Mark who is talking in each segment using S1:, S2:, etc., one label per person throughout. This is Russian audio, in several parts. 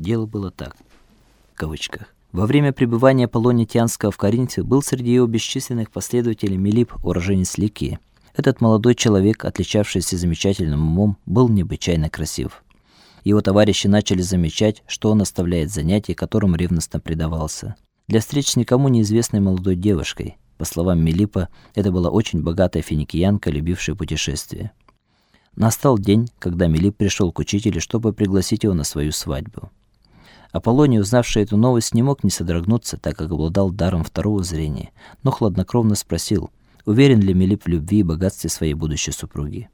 S1: Дело было так. В кавычках. Во время пребывания Аполлония Тианского в Коринфе был среди его бесчисленных последователей Мелип, уроженец Ликии. Этот молодой человек, отличавшийся замечательным умом, был необычайно красив. Его товарищи начали замечать, что он оставляет занятия, которым ревностно предавался. Для встреч с никому неизвестной молодой девушкой, по словам Мелипа, это была очень богатая финикиянка, любившая путешествия. Настал день, когда Мелип пришел к учителю, чтобы пригласить его на свою свадьбу. Аполлоний, узнавший эту новость, не мог не содрогнуться, так как обладал даром второго зрения, но хладнокровно спросил, уверен ли Мелип в любви и богатстве своей будущей супруги.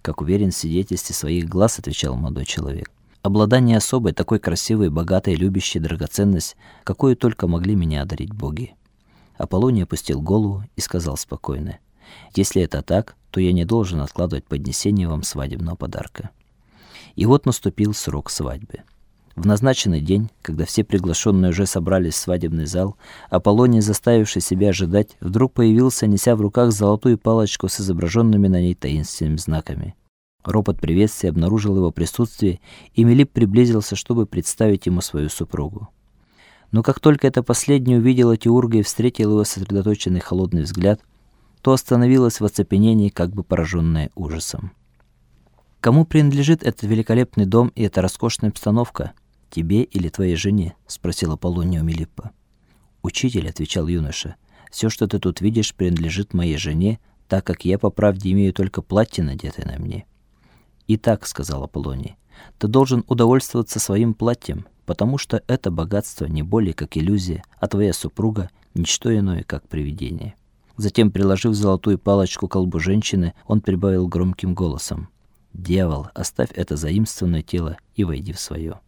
S1: Как уверен в свидетельстве своих глаз, отвечал молодой человек. Обладание особой, такой красивой, богатой, любящей драгоценность, какую только могли меня одарить боги. Аполлоний опустил голову и сказал спокойно: "Если это так, то я не должен откладывать поднесение вам свадебного подарка". И вот наступил срок свадьбы. В назначенный день, когда все приглашенные уже собрались в свадебный зал, Аполлоний, заставивший себя ожидать, вдруг появился, неся в руках золотую палочку с изображенными на ней таинственными знаками. Ропот приветствия обнаружил его присутствие, и Мелип приблизился, чтобы представить ему свою супругу. Но как только это последний увидела Теурга и встретил его сосредоточенный холодный взгляд, то остановилась в оцепенении, как бы пораженная ужасом. Кому принадлежит этот великолепный дом и эта роскошная обстановка? Тебе или твоей жене, спросила Аполлония у Мелиппа. Учитель, отвечал юноша. все, что ты тут видишь, принадлежит моей жене, так как я по правде имею только платье, надетое на мне. И так, сказала Аполлония. Ты должен удовольствоваться своим платьем, потому что это богатство не более как иллюзия, а твоя супруга ничто иное, как привидение. Затем, приложив золотую палочку к колбу женщины, он прибавил громким голосом: "Дьявол, оставь это заимствованное тело и войди в свое.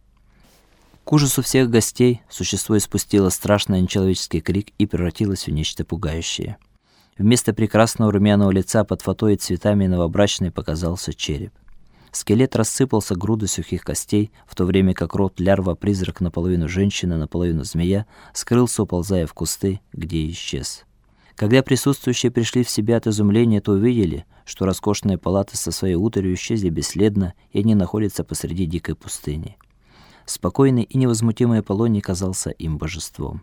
S1: К ужасу всех гостей существо испустило страшный нечеловеческий крик и превратилось в нечто пугающее. Вместо прекрасного румяного лица под фатой и цветами новобрачной показался череп. Скелет рассыпался грудой сухих костей, в то время как рот лярва-призрак наполовину женщина, наполовину змея скрылся, уползая в кусты, где исчез. Когда присутствующие пришли в себя от изумления, то увидели, что роскошные палаты со своей утварью исчезли бесследно, и они находятся посреди дикой пустыни. Спокойный и невозмутимый Аполлоний казался им божеством.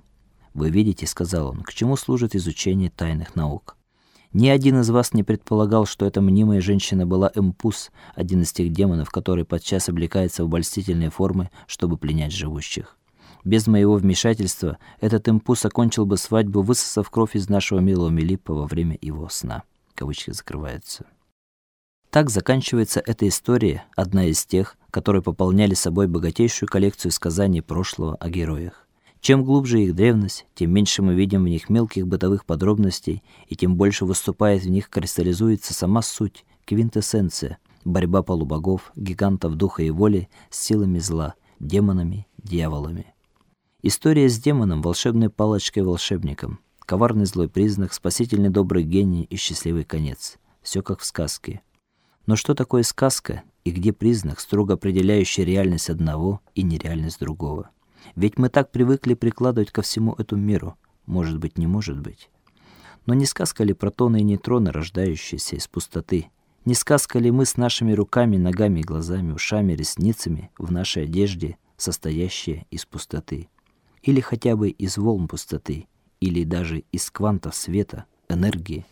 S1: «Вы видите, — сказал он, — к чему служит изучение тайных наук. Ни один из вас не предполагал, что эта мнимая женщина была Эмпус, один из тех демонов, который подчас облекается в обольстительные формы, чтобы пленять живущих. Без моего вмешательства этот Эмпус окончил бы свадьбу, высосав кровь из нашего милого Мелиппа во время его сна». Кавычки закрываются. Так заканчивается эта история, одна из тех, которые пополняли собой богатейшую коллекцию сказаний прошлого о героях. Чем глубже их древность, тем меньше мы видим в них мелких бытовых подробностей, и тем больше выступает в них кристаллизуется сама суть, квинтэссенция, борьба полубогов, гигантов духа и воли с силами зла, демонами, дьяволами. История с демоном, волшебной палочкой-волшебником, коварный злой признак, спасительный добрый гений и счастливый конец. Все как в сказке. Но что такое сказка и где признак, строго определяющий реальность одного и нереальность другого? Ведь мы так привыкли прикладывать ко всему эту меру. Может быть, не может быть. Но не сказка ли протоны и нейтроны, рождающиеся из пустоты? Не сказка ли мы с нашими руками, ногами, глазами, ушами, ресницами в нашей одежде, состоящие из пустоты? Или хотя бы из волн пустоты, или даже из квантов света, энергии,